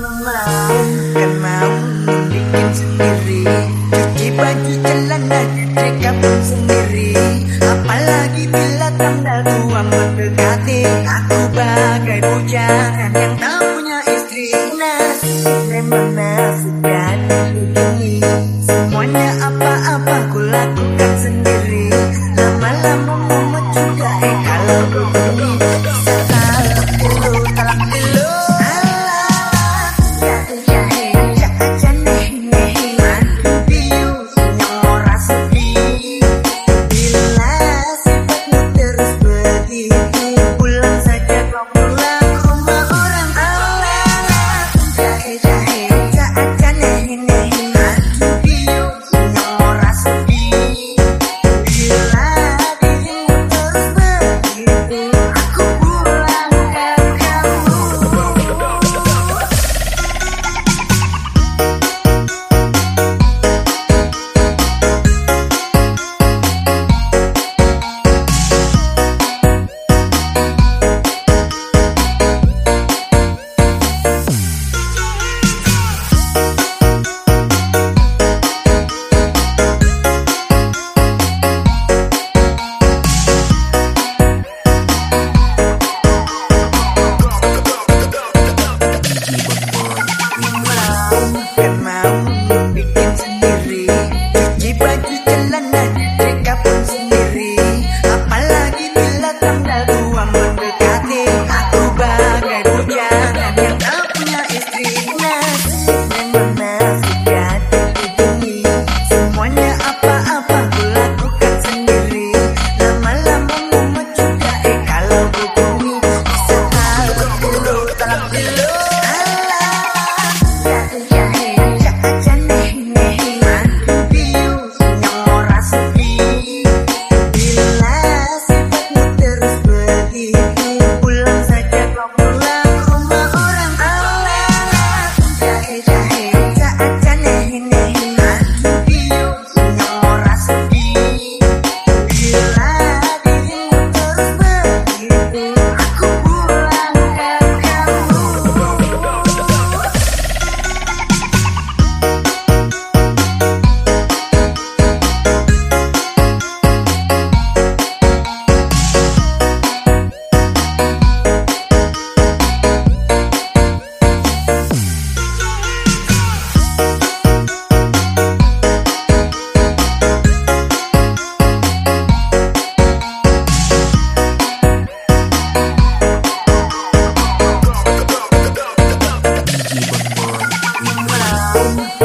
Kan mau sendiri. Cuci baju sendiri. Apalagi bila tua mendekati. Aku bagai yang tak punya istri. Semuanya apa-apa ku lakukan sendiri. Lama-lama time.